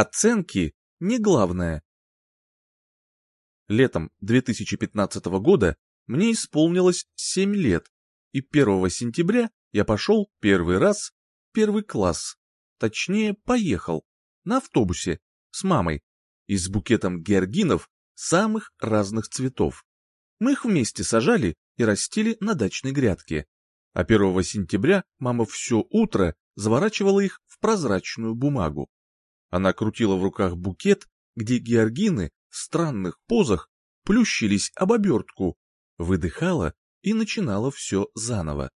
Оценки не главное. Летом 2015 года мне исполнилось 7 лет, и 1 сентября я пошел первый раз в первый класс. Точнее, поехал на автобусе с мамой и с букетом георгинов самых разных цветов. Мы их вместе сажали и растили на дачной грядке. А 1 сентября мама все утро заворачивала их в прозрачную бумагу. Она крутила в руках букет, где георгины в странных позах плющились об обертку, выдыхала и начинала все заново.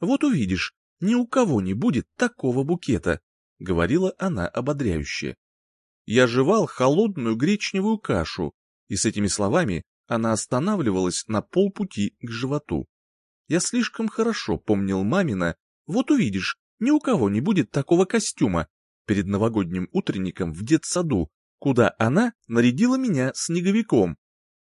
«Вот увидишь, ни у кого не будет такого букета», — говорила она ободряюще. Я жевал холодную гречневую кашу, и с этими словами она останавливалась на полпути к животу. Я слишком хорошо помнил мамина, вот увидишь, ни у кого не будет такого костюма, перед новогодним утренником в детсаду, куда она нарядила меня снеговиком.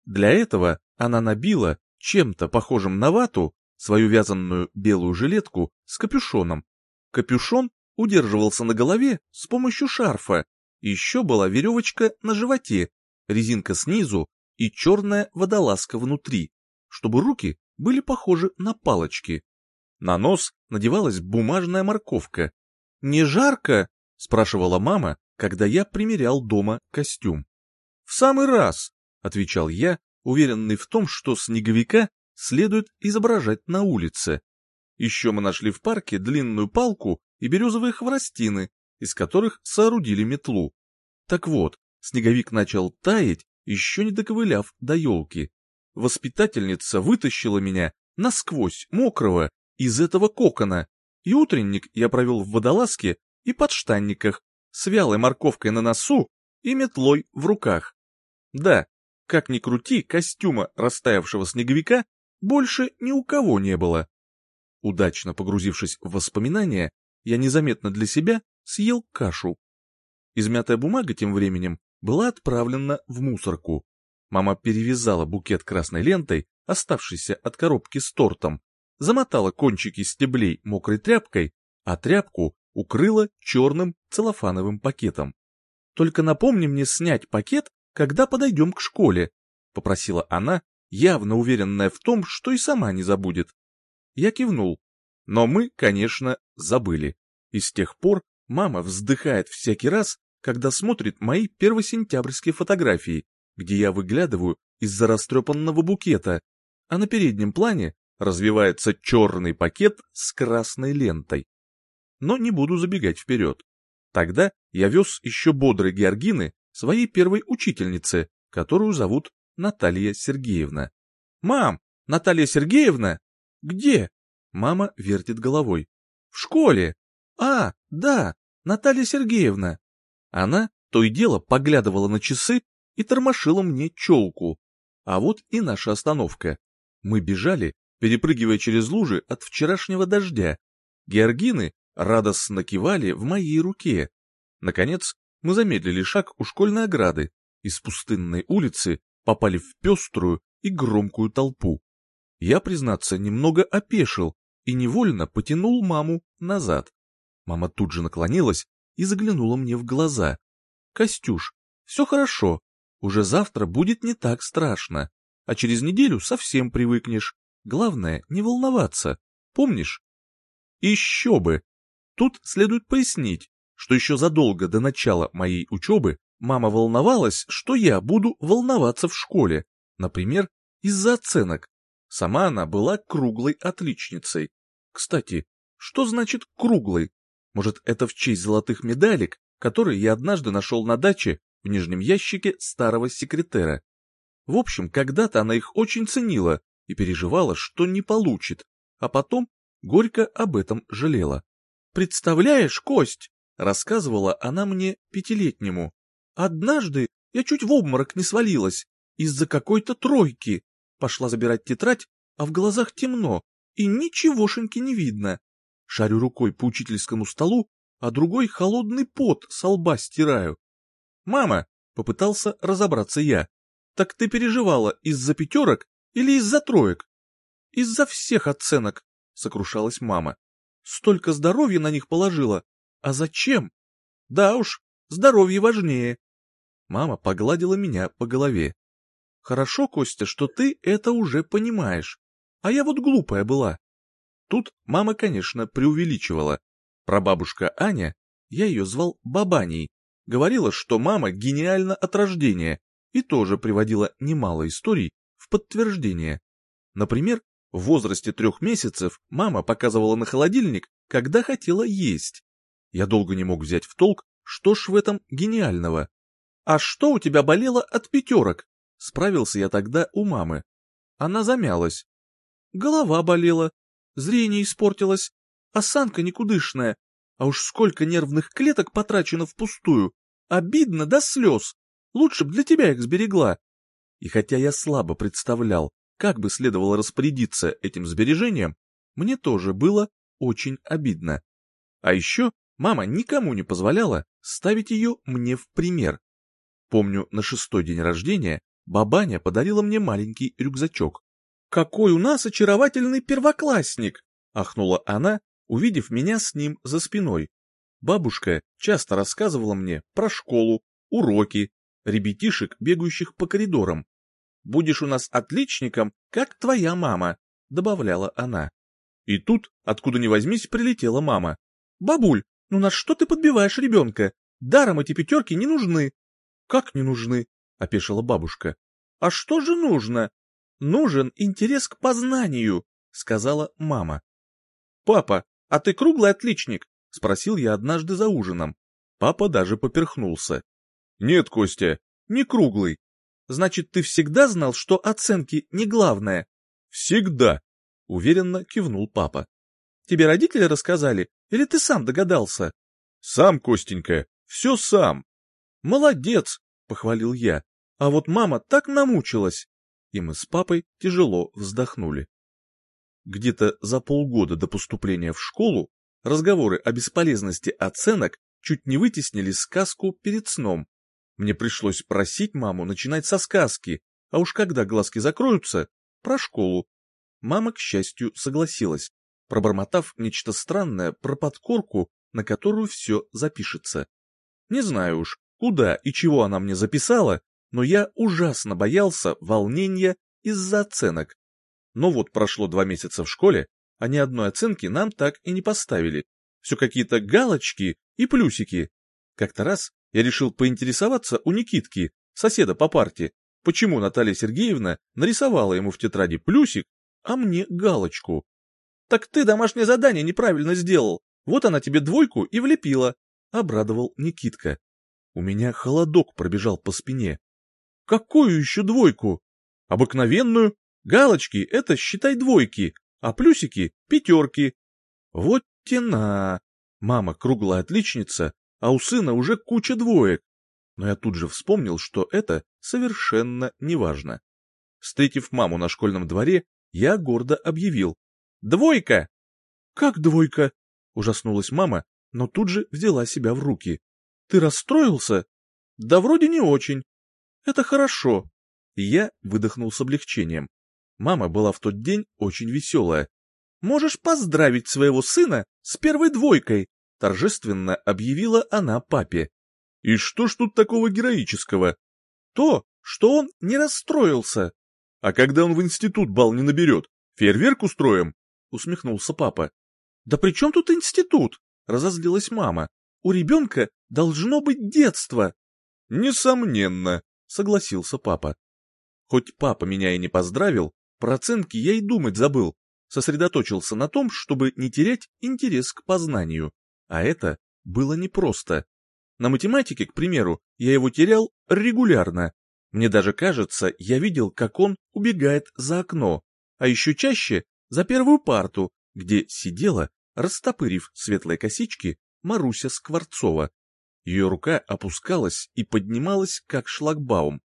Для этого она набила чем-то похожим на вату свою вязаную белую жилетку с капюшоном. Капюшон удерживался на голове с помощью шарфа, еще была веревочка на животе, резинка снизу и черная водолазка внутри, чтобы руки были похожи на палочки. На нос надевалась бумажная морковка. «Не жарко?» — спрашивала мама, когда я примерял дома костюм. «В самый раз», — отвечал я, уверенный в том, что снеговика следует изображать на улице. Еще мы нашли в парке длинную палку и березовые хворостины, из которых соорудили метлу. Так вот, снеговик начал таять, еще не доковыляв до елки. Воспитательница вытащила меня насквозь мокрого из этого кокона, и утренник я провел в водолазке и подштанниках, с вялой морковкой на носу и метлой в руках. Да, как ни крути, костюма растаявшего снеговика больше ни у кого не было. Удачно погрузившись в воспоминания, я незаметно для себя съел кашу. Измятая бумага тем временем была отправлена в мусорку. Мама перевязала букет красной лентой, оставшейся от коробки с тортом, замотала кончики стеблей мокрой тряпкой, а тряпку укрыла черным целлофановым пакетом. «Только напомни мне снять пакет, когда подойдем к школе», — попросила она, явно уверенная в том, что и сама не забудет. Я кивнул. Но мы, конечно, забыли. И с тех пор мама вздыхает всякий раз, когда смотрит мои первосентябрьские фотографии, где я выглядываю из-за растрепанного букета, а на переднем плане развивается черный пакет с красной лентой. Но не буду забегать вперед. Тогда я вез еще бодрой Георгины своей первой учительнице, которую зовут Наталья Сергеевна. «Мам, Наталья Сергеевна? Где?» Мама вертит головой. «В школе. А, да, Наталья Сергеевна». Она то и дело поглядывала на часы и тормошила мне челку. А вот и наша остановка. Мы бежали перепрыгивая через лужи от вчерашнего дождя. Георгины радостно кивали в моей руке. Наконец, мы замедлили шаг у школьной ограды и с пустынной улицы попали в пеструю и громкую толпу. Я, признаться, немного опешил и невольно потянул маму назад. Мама тут же наклонилась и заглянула мне в глаза. «Костюш, все хорошо, уже завтра будет не так страшно, а через неделю совсем привыкнешь. Главное не волноваться, помнишь? Еще бы! Тут следует пояснить, что еще задолго до начала моей учебы мама волновалась, что я буду волноваться в школе, например, из-за оценок. Сама она была круглой отличницей. Кстати, что значит круглой? Может, это в честь золотых медалек, которые я однажды нашел на даче в нижнем ящике старого секретера. В общем, когда-то она их очень ценила, и переживала, что не получит, а потом горько об этом жалела. «Представляешь, Кость!» — рассказывала она мне пятилетнему. «Однажды я чуть в обморок не свалилась из-за какой-то тройки. Пошла забирать тетрадь, а в глазах темно, и ничегошеньки не видно. Шарю рукой по учительскому столу, а другой холодный пот со лба стираю. «Мама!» — попытался разобраться я. «Так ты переживала из-за пятерок или из-за троек? Из-за всех оценок, сокрушалась мама. Столько здоровья на них положила. А зачем? Да уж, здоровье важнее. Мама погладила меня по голове. Хорошо, Костя, что ты это уже понимаешь. А я вот глупая была. Тут мама, конечно, преувеличивала. Прабабушка Аня, я ее звал Бабаней, говорила, что мама гениальна от рождения, и тоже приводила немало историй в подтверждение. Например, в возрасте трех месяцев мама показывала на холодильник, когда хотела есть. Я долго не мог взять в толк, что ж в этом гениального. «А что у тебя болело от пятерок?» Справился я тогда у мамы. Она замялась. Голова болела, зрение испортилось, осанка никудышная, а уж сколько нервных клеток потрачено впустую. Обидно до слез. Лучше б для тебя их сберегла. И хотя я слабо представлял, как бы следовало распорядиться этим сбережением, мне тоже было очень обидно. А еще мама никому не позволяла ставить ее мне в пример. Помню, на шестой день рождения Бабаня подарила мне маленький рюкзачок. «Какой у нас очаровательный первоклассник!» — ахнула она, увидев меня с ним за спиной. Бабушка часто рассказывала мне про школу, уроки, ребятишек, бегающих по коридорам. «Будешь у нас отличником, как твоя мама», — добавляла она. И тут, откуда ни возьмись, прилетела мама. «Бабуль, ну на что ты подбиваешь ребенка? Даром эти пятерки не нужны». «Как не нужны?» — опешила бабушка. «А что же нужно?» «Нужен интерес к познанию», — сказала мама. «Папа, а ты круглый отличник?» — спросил я однажды за ужином. Папа даже поперхнулся. «Нет, Костя, не круглый». «Значит, ты всегда знал, что оценки не главное?» «Всегда», — уверенно кивнул папа. «Тебе родители рассказали, или ты сам догадался?» «Сам, Костенька, все сам». «Молодец», — похвалил я. «А вот мама так намучилась!» И мы с папой тяжело вздохнули. Где-то за полгода до поступления в школу разговоры о бесполезности оценок чуть не вытеснили сказку перед сном. Мне пришлось просить маму начинать со сказки, а уж когда глазки закроются, про школу. Мама, к счастью, согласилась, пробормотав нечто странное про подкорку, на которую все запишется. Не знаю уж, куда и чего она мне записала, но я ужасно боялся волнения из-за оценок. Но вот прошло два месяца в школе, а ни одной оценки нам так и не поставили. Все какие-то галочки и плюсики. Как-то раз я решил поинтересоваться у Никитки, соседа по парте, почему Наталья Сергеевна нарисовала ему в тетради плюсик, а мне галочку. «Так ты домашнее задание неправильно сделал, вот она тебе двойку и влепила», — обрадовал Никитка. У меня холодок пробежал по спине. Какую еще двойку? Обыкновенную. Галочки — это, считай, двойки, а плюсики — пятерки. Вот тена. Мама круглая отличница, а у сына уже куча двоек. Но я тут же вспомнил, что это совершенно неважно. Встретив маму на школьном дворе, я гордо объявил. «Двойка!» «Как двойка?» — ужаснулась мама, но тут же взяла себя в руки. Ты расстроился? Да вроде не очень. Это хорошо. я выдохнул с облегчением. Мама была в тот день очень веселая. Можешь поздравить своего сына с первой двойкой, торжественно объявила она папе. И что ж тут такого героического? То, что он не расстроился. А когда он в институт бал не наберет, фейерверк устроим? Усмехнулся папа. Да при чем тут институт? Разозлилась мама. У ребенка должно быть детство. Несомненно, согласился папа. Хоть папа меня и не поздравил, про оценки я и думать забыл. Сосредоточился на том, чтобы не терять интерес к познанию. А это было непросто. На математике, к примеру, я его терял регулярно. Мне даже кажется, я видел, как он убегает за окно, а еще чаще за первую парту, где сидела, растопырив светлые косички, Маруся Скворцова. Ее рука опускалась и поднималась, как шлагбаум.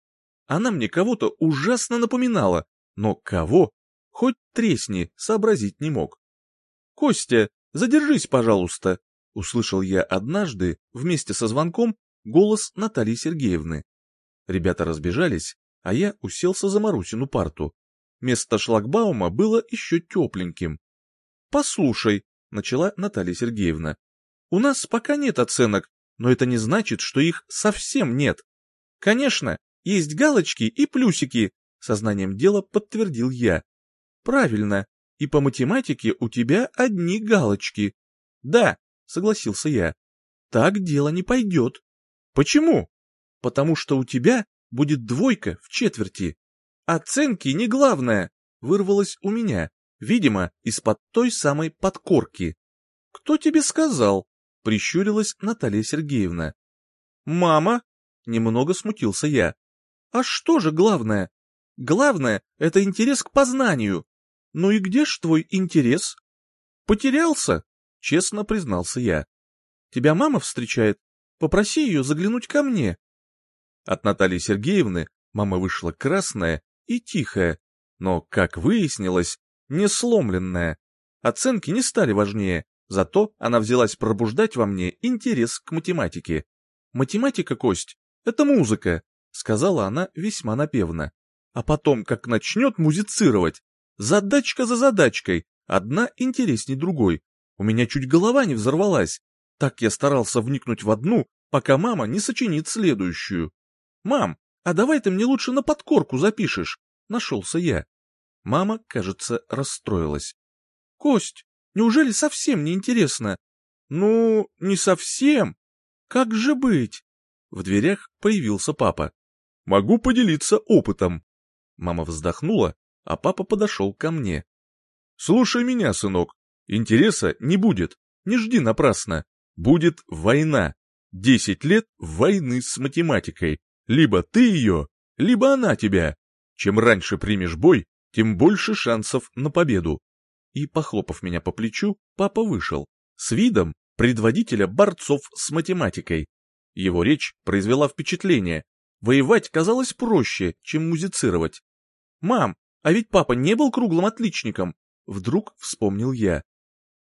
Она мне кого-то ужасно напоминала, но кого? Хоть тресни, сообразить не мог. «Костя, задержись, пожалуйста», — услышал я однажды, вместе со звонком, голос Натальи Сергеевны. Ребята разбежались, а я уселся за Марусину парту. Место шлагбаума было еще тепленьким. «Послушай», — начала Наталья Сергеевна, у нас пока нет оценок, но это не значит, что их совсем нет. Конечно, есть галочки и плюсики, сознанием дела подтвердил я. Правильно, и по математике у тебя одни галочки. Да, согласился я. Так дело не пойдет. Почему? Потому что у тебя будет двойка в четверти. Оценки не главное, вырвалось у меня, видимо, из-под той самой подкорки. Кто тебе сказал? Прищурилась Наталья Сергеевна. Мама? Немного смутился я. А что же главное? Главное — это интерес к познанию. Ну и где ж твой интерес? Потерялся, честно признался я. Тебя мама встречает? Попроси ее заглянуть ко мне. От Натальи Сергеевны мама вышла красная и тихая, но, как выяснилось, не сломленная. Оценки не стали важнее, зато она взялась пробуждать во мне интерес к математике. Математика, Кость, это музыка, сказала она весьма напевно. А потом, как начнет музицировать, задачка за задачкой, одна интересней другой. У меня чуть голова не взорвалась. Так я старался вникнуть в одну, пока мама не сочинит следующую. «Мам, а давай ты мне лучше на подкорку запишешь», — нашелся я. Мама, кажется, расстроилась. «Кость, неужели совсем не интересно?» «Ну, не совсем. Как же быть?» В дверях появился папа. «Могу поделиться опытом». Мама вздохнула, а папа подошел ко мне. «Слушай меня, сынок. Интереса не будет. Не жди напрасно. Будет война. Десять лет войны с математикой. Либо ты ее, либо она тебя. Чем раньше примешь бой, тем больше шансов на победу. И, похлопав меня по плечу, папа вышел, с видом предводителя борцов с математикой. Его речь произвела впечатление. Воевать казалось проще, чем музицировать. «Мам, а ведь папа не был круглым отличником!» Вдруг вспомнил я.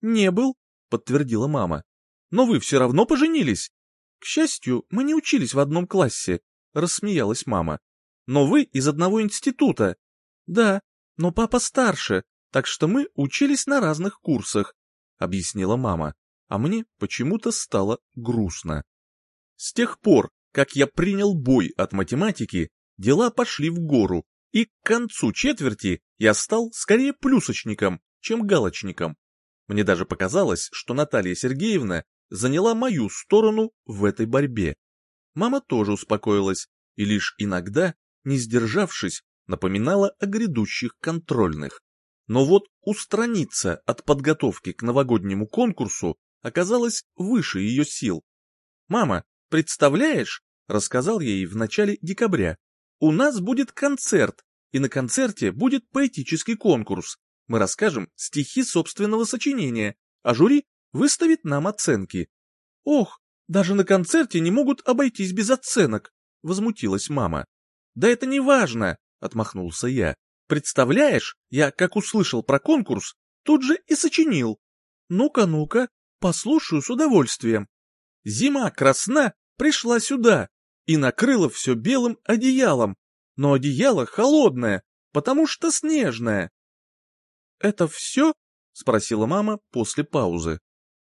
«Не был», — подтвердила мама. «Но вы все равно поженились. К счастью, мы не учились в одном классе», — рассмеялась мама. «Но вы из одного института». «Да, но папа старше, так что мы учились на разных курсах», — объяснила мама. А мне почему-то стало грустно. С тех пор, как я принял бой от математики, дела пошли в гору, и к концу четверти я стал скорее плюсочником, чем галочником. Мне даже показалось, что Наталья Сергеевна заняла мою сторону в этой борьбе. Мама тоже успокоилась и лишь иногда, не сдержавшись, напоминала о грядущих контрольных. Но вот устраниться от подготовки к новогоднему конкурсу оказалось выше ее сил. «Мама, Представляешь, рассказал ей в начале декабря, у нас будет концерт, и на концерте будет поэтический конкурс. Мы расскажем стихи собственного сочинения, а жюри выставит нам оценки. Ох, даже на концерте не могут обойтись без оценок, возмутилась мама. Да это не важно, отмахнулся я. Представляешь, я, как услышал про конкурс, тут же и сочинил. Ну-ка, ну-ка, послушаю с удовольствием. Зима красна, пришла сюда и накрыла все белым одеялом, но одеяло холодное, потому что снежное. — Это все? — спросила мама после паузы.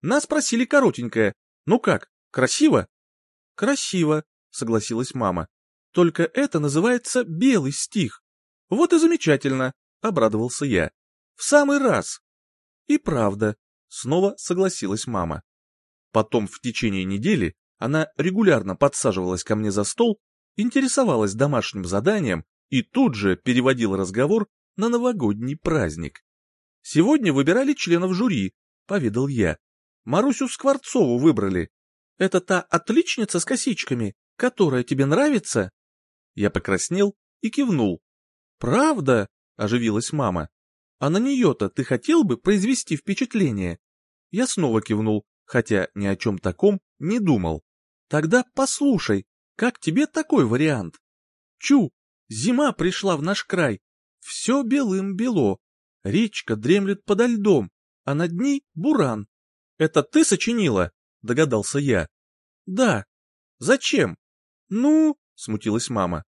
Нас просили коротенькое. Ну как, красиво? — Красиво, — согласилась мама. — Только это называется белый стих. Вот и замечательно, — обрадовался я. — В самый раз. И правда, — снова согласилась мама. Потом в течение недели она регулярно подсаживалась ко мне за стол, интересовалась домашним заданием и тут же переводила разговор на новогодний праздник. «Сегодня выбирали членов жюри», — поведал я. «Марусю Скворцову выбрали. Это та отличница с косичками, которая тебе нравится?» Я покраснел и кивнул. «Правда?» — оживилась мама. «А на нее-то ты хотел бы произвести впечатление?» Я снова кивнул, хотя ни о чем таком не думал. Тогда послушай, как тебе такой вариант? Чу, зима пришла в наш край, все белым-бело, речка дремлет подо льдом, а над ней буран. Это ты сочинила? Догадался я. Да. Зачем? Ну, смутилась мама.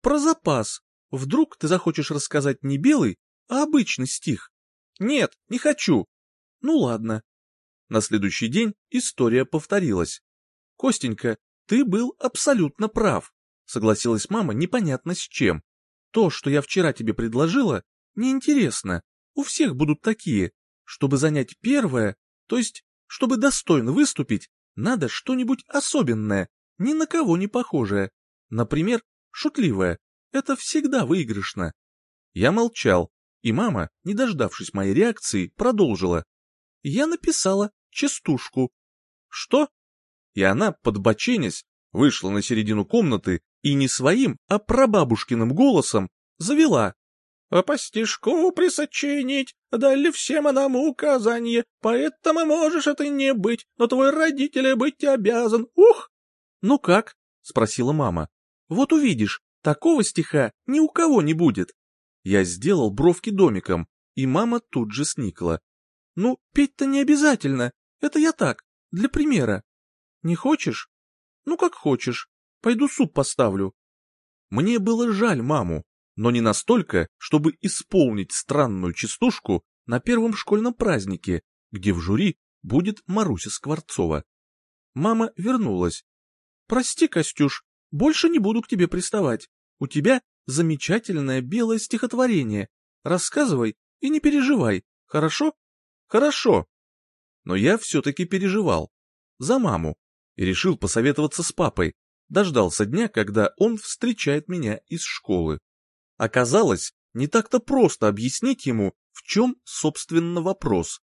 Про запас. Вдруг ты захочешь рассказать не белый, а обычный стих? Нет, не хочу. Ну ладно, на следующий день история повторилась. Костенька, ты был абсолютно прав, согласилась мама непонятно с чем. То, что я вчера тебе предложила, неинтересно. У всех будут такие. Чтобы занять первое, то есть, чтобы достойно выступить, надо что-нибудь особенное, ни на кого не похожее. Например, шутливое. Это всегда выигрышно. Я молчал, и мама, не дождавшись моей реакции, продолжила. Я написала частушку. Что? И она, подбоченясь, вышла на середину комнаты и не своим, а прабабушкиным голосом завела. «А по стишку присочинить дали всем нам указание, поэтому можешь это не быть, но твой родитель быть обязан, ух!» «Ну как?» — спросила мама. «Вот увидишь, такого стиха ни у кого не будет». Я сделал бровки домиком, и мама тут же сникла. «Ну, петь-то не обязательно, это я так, для примера. Не хочешь? Ну, как хочешь, пойду суп поставлю». Мне было жаль маму, но не настолько, чтобы исполнить странную частушку на первом школьном празднике, где в жюри будет Маруся Скворцова. Мама вернулась. «Прости, Костюш, больше не буду к тебе приставать. У тебя замечательное белое стихотворение. Рассказывай и не переживай, хорошо? Хорошо. Но я все-таки переживал. За маму. И решил посоветоваться с папой. Дождался дня, когда он встречает меня из школы. Оказалось, не так-то просто объяснить ему, в чем, собственно, вопрос.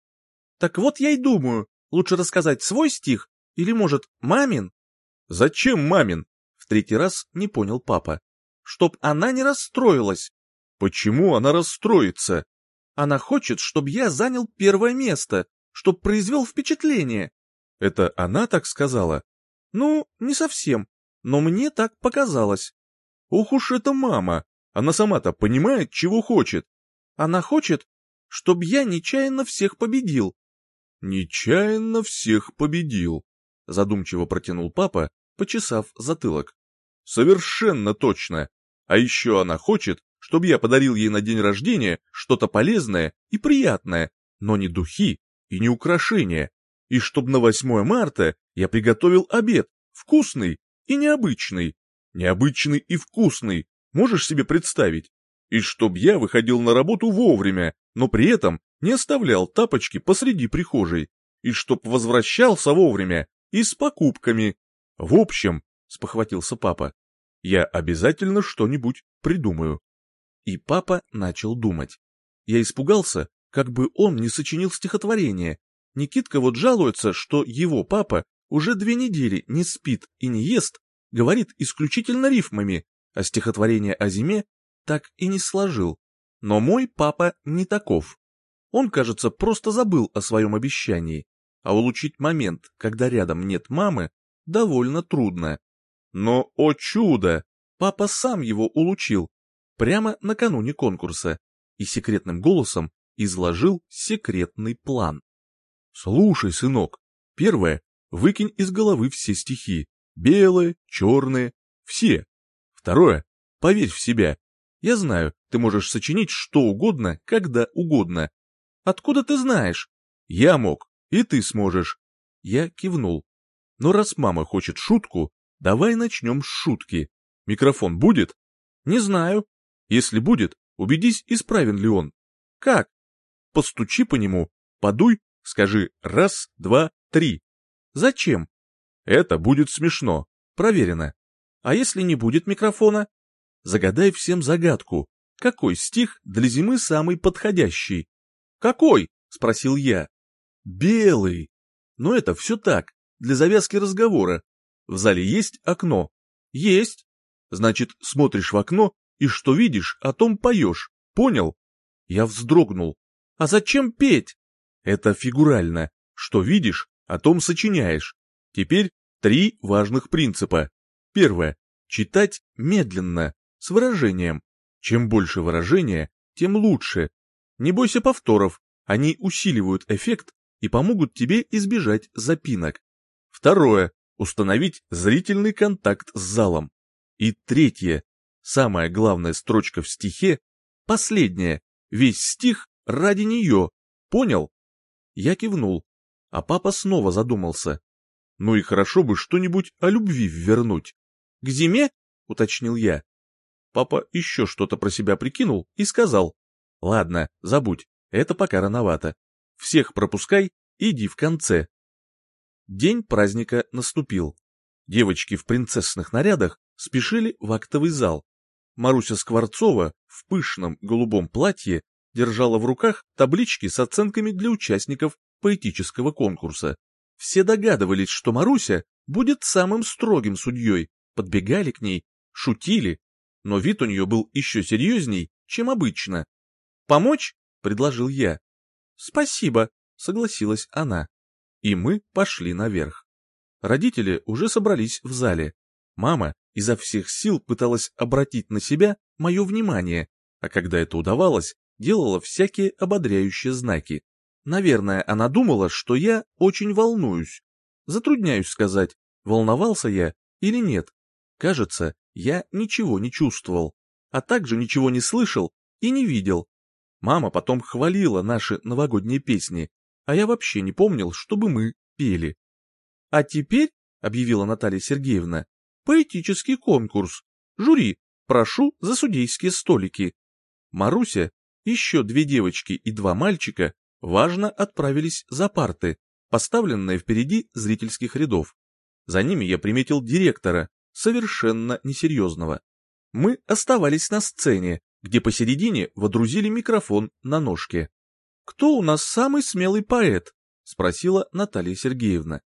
Так вот я и думаю, лучше рассказать свой стих или, может, мамин? Зачем мамин? В третий раз не понял папа чтоб она не расстроилась. Почему она расстроится? Она хочет, чтобы я занял первое место, чтоб произвел впечатление. Это она так сказала? Ну, не совсем, но мне так показалось. Ох уж эта мама, она сама-то понимает, чего хочет. Она хочет, чтобы я нечаянно всех победил. Нечаянно всех победил, задумчиво протянул папа, почесав затылок. Совершенно точно. А еще она хочет, чтобы я подарил ей на день рождения что-то полезное и приятное, но не духи и не украшения. И чтобы на 8 марта я приготовил обед, вкусный и необычный. Необычный и вкусный, можешь себе представить? И чтоб я выходил на работу вовремя, но при этом не оставлял тапочки посреди прихожей. И чтоб возвращался вовремя и с покупками. В общем, спохватился папа. Я обязательно что-нибудь придумаю. И папа начал думать. Я испугался, как бы он не сочинил стихотворение. Никитка вот жалуется, что его папа уже две недели не спит и не ест, говорит исключительно рифмами, а стихотворение о зиме так и не сложил. Но мой папа не таков. Он, кажется, просто забыл о своем обещании, а улучшить момент, когда рядом нет мамы, довольно трудно. Но, о чудо, папа сам его улучил, прямо накануне конкурса, и секретным голосом изложил секретный план. Слушай, сынок, первое, выкинь из головы все стихи, белые, черные, все. Второе, поверь в себя. Я знаю, ты можешь сочинить что угодно, когда угодно. Откуда ты знаешь? Я мог, и ты сможешь. Я кивнул. Но раз мама хочет шутку, Давай начнем с шутки. Микрофон будет? Не знаю. Если будет, убедись, исправен ли он. Как? Постучи по нему, подуй, скажи раз, два, три. Зачем? Это будет смешно. Проверено. А если не будет микрофона? Загадай всем загадку. Какой стих для зимы самый подходящий? Какой? Спросил я. Белый. Но это все так, для завязки разговора, в зале есть окно? Есть. Значит, смотришь в окно и что видишь, о том поешь. Понял? Я вздрогнул. А зачем петь? Это фигурально. Что видишь, о том сочиняешь. Теперь три важных принципа. Первое. Читать медленно, с выражением. Чем больше выражения, тем лучше. Не бойся повторов, они усиливают эффект и помогут тебе избежать запинок. Второе установить зрительный контакт с залом. И третье, самая главная строчка в стихе, последняя, весь стих ради нее, понял? Я кивнул, а папа снова задумался. Ну и хорошо бы что-нибудь о любви ввернуть. К зиме? уточнил я. Папа еще что-то про себя прикинул и сказал. Ладно, забудь, это пока рановато. Всех пропускай, иди в конце. День праздника наступил. Девочки в принцессных нарядах спешили в актовый зал. Маруся Скворцова в пышном голубом платье держала в руках таблички с оценками для участников поэтического конкурса. Все догадывались, что Маруся будет самым строгим судьей, подбегали к ней, шутили, но вид у нее был еще серьезней, чем обычно. «Помочь?» — предложил я. «Спасибо», — согласилась она. И мы пошли наверх. Родители уже собрались в зале. Мама изо всех сил пыталась обратить на себя мое внимание, а когда это удавалось, делала всякие ободряющие знаки. Наверное, она думала, что я очень волнуюсь. Затрудняюсь сказать, волновался я или нет. Кажется, я ничего не чувствовал, а также ничего не слышал и не видел. Мама потом хвалила наши новогодние песни, а я вообще не помнил, чтобы мы пели. А теперь, объявила Наталья Сергеевна, поэтический конкурс. Жюри, прошу за судейские столики. Маруся, еще две девочки и два мальчика важно отправились за парты, поставленные впереди зрительских рядов. За ними я приметил директора, совершенно несерьезного. Мы оставались на сцене, где посередине водрузили микрофон на ножке. «Кто у нас самый смелый поэт?» — спросила Наталья Сергеевна.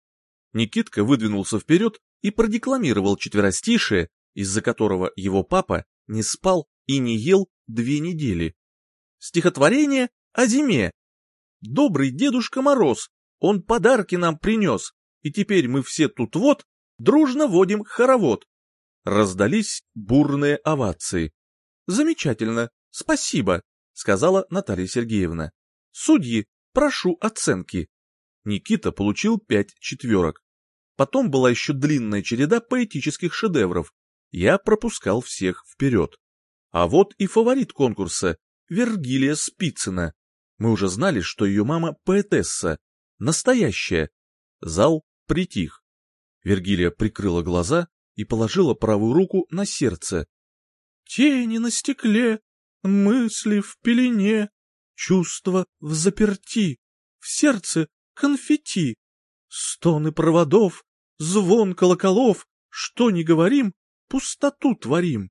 Никитка выдвинулся вперед и продекламировал четверостишее, из-за которого его папа не спал и не ел две недели. Стихотворение о зиме. Добрый Дедушка Мороз, он подарки нам принес, и теперь мы все тут вот дружно водим хоровод. Раздались бурные овации. Замечательно, спасибо, сказала Наталья Сергеевна. Судьи, прошу оценки. Никита получил пять четверок. Потом была еще длинная череда поэтических шедевров. Я пропускал всех вперед. А вот и фаворит конкурса — Вергилия Спицына. Мы уже знали, что ее мама поэтесса, настоящая. Зал притих. Вергилия прикрыла глаза и положила правую руку на сердце. Тени на стекле, мысли в пелене, чувства в заперти, в сердце конфетти, стоны проводов, звон колоколов, что ни говорим, пустоту творим.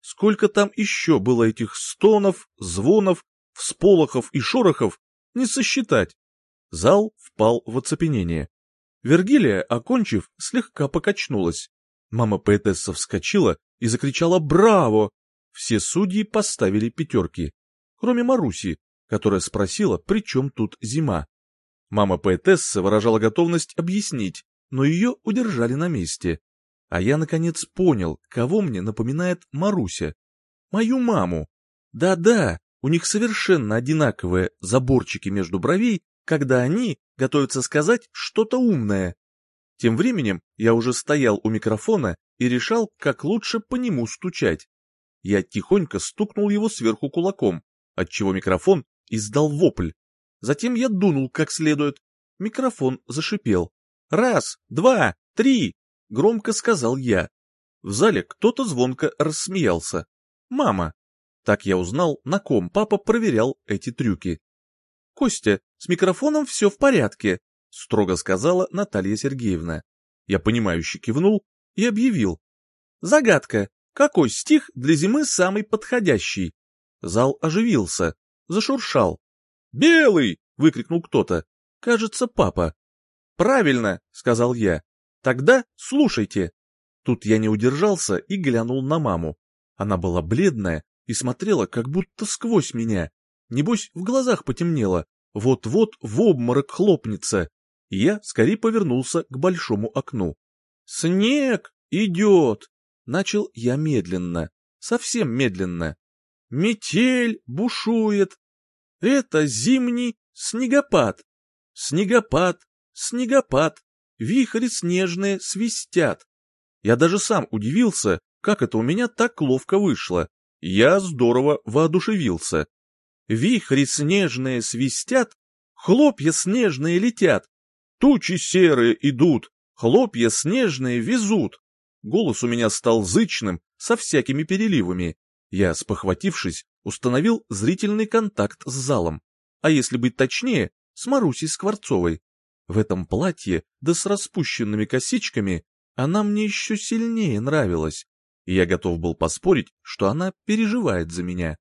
Сколько там еще было этих стонов, звонов, всполохов и шорохов, не сосчитать. Зал впал в оцепенение. Вергилия, окончив, слегка покачнулась. Мама-поэтесса вскочила и закричала «Браво!». Все судьи поставили пятерки, кроме Маруси, которая спросила, при чем тут зима. Мама поэтесса выражала готовность объяснить, но ее удержали на месте. А я, наконец, понял, кого мне напоминает Маруся. Мою маму. Да-да, у них совершенно одинаковые заборчики между бровей, когда они готовятся сказать что-то умное. Тем временем я уже стоял у микрофона и решал, как лучше по нему стучать. Я тихонько стукнул его сверху кулаком, отчего микрофон издал вопль. Затем я дунул как следует. Микрофон зашипел. «Раз, два, три!» — громко сказал я. В зале кто-то звонко рассмеялся. «Мама!» Так я узнал, на ком папа проверял эти трюки. «Костя, с микрофоном все в порядке», — строго сказала Наталья Сергеевна. Я понимающе кивнул и объявил. «Загадка. Какой стих для зимы самый подходящий?» Зал оживился, зашуршал. «Белый!» — выкрикнул кто-то. «Кажется, папа». «Правильно!» — сказал я. «Тогда слушайте». Тут я не удержался и глянул на маму. Она была бледная и смотрела как будто сквозь меня. Небось, в глазах потемнело. Вот-вот в обморок хлопнется. Я скорее повернулся к большому окну. «Снег идет!» — начал я медленно, совсем медленно. «Метель бушует, это зимний снегопад. Снегопад, снегопад, вихри снежные свистят. Я даже сам удивился, как это у меня так ловко вышло. Я здорово воодушевился. Вихри снежные свистят, хлопья снежные летят, тучи серые идут, Хлопья снежные везут. Голос у меня стал зычным, со всякими переливами. Я, спохватившись, установил зрительный контакт с залом. А если быть точнее, с Марусей Скворцовой. В этом платье, да с распущенными косичками, она мне еще сильнее нравилась. И я готов был поспорить, что она переживает за меня.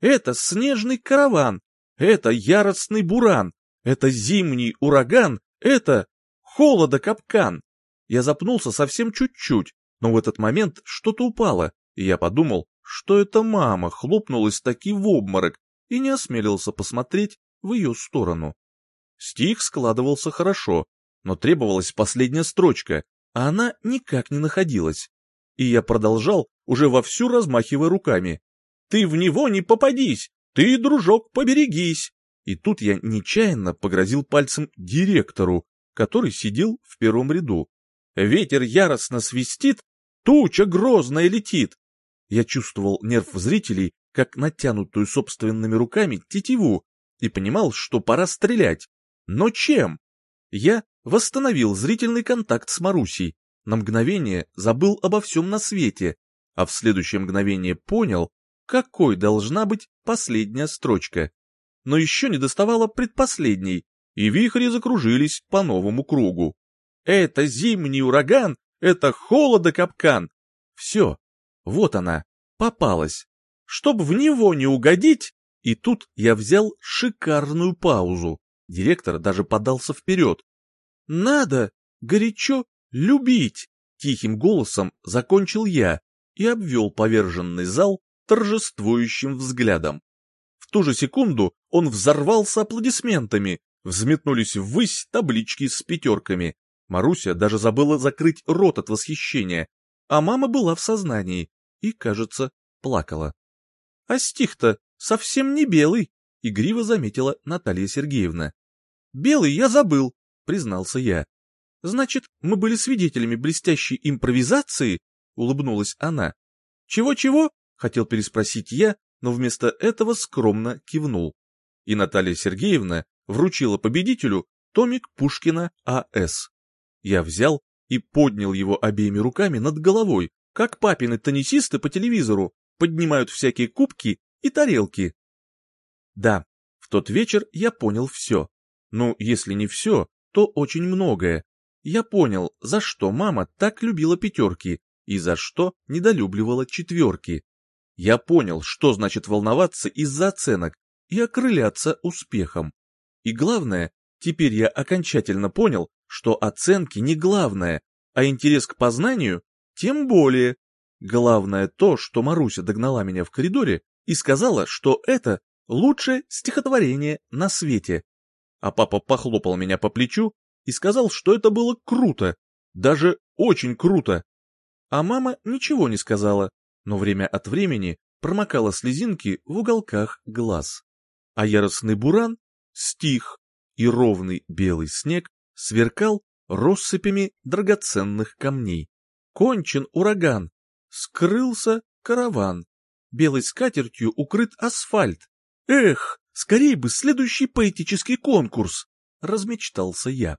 Это снежный караван, это яростный буран, это зимний ураган, это холодокапкан. Я запнулся совсем чуть-чуть, но в этот момент что-то упало, и я подумал, что это мама хлопнулась таки в обморок и не осмелился посмотреть в ее сторону. Стих складывался хорошо, но требовалась последняя строчка, а она никак не находилась. И я продолжал, уже вовсю размахивая руками. «Ты в него не попадись! Ты, дружок, поберегись!» И тут я нечаянно погрозил пальцем директору, который сидел в первом ряду. Ветер яростно свистит, туча грозная летит. Я чувствовал нерв зрителей, как натянутую собственными руками тетиву, и понимал, что пора стрелять. Но чем? Я восстановил зрительный контакт с Марусей, на мгновение забыл обо всем на свете, а в следующее мгновение понял, какой должна быть последняя строчка. Но еще не доставало предпоследней, и вихри закружились по новому кругу. Это зимний ураган, это холодокапкан. Все, вот она, попалась. Чтоб в него не угодить, и тут я взял шикарную паузу. Директор даже подался вперед. «Надо горячо любить!» Тихим голосом закончил я и обвел поверженный зал торжествующим взглядом. В ту же секунду он взорвался аплодисментами, взметнулись ввысь таблички с пятерками. Маруся даже забыла закрыть рот от восхищения, а мама была в сознании и, кажется, плакала. А стих-то совсем не белый, игриво заметила Наталья Сергеевна. Белый я забыл, признался я. Значит, мы были свидетелями блестящей импровизации? Улыбнулась она. Чего-чего? Хотел переспросить я, но вместо этого скромно кивнул. И Наталья Сергеевна вручила победителю томик Пушкина А.С. Я взял и поднял его обеими руками над головой, как папины теннисисты по телевизору поднимают всякие кубки и тарелки. Да, в тот вечер я понял все. Ну, если не все, то очень многое. Я понял, за что мама так любила пятерки и за что недолюбливала четверки. Я понял, что значит волноваться из-за оценок и окрыляться успехом. И главное, теперь я окончательно понял, что оценки не главное, а интерес к познанию тем более. Главное то, что Маруся догнала меня в коридоре и сказала, что это лучшее стихотворение на свете. А папа похлопал меня по плечу и сказал, что это было круто, даже очень круто. А мама ничего не сказала, но время от времени промокала слезинки в уголках глаз. А яростный буран стих, и ровный белый снег сверкал россыпями драгоценных камней. Кончен ураган, скрылся караван, белой скатертью укрыт асфальт. Эх, скорей бы следующий поэтический конкурс, размечтался я.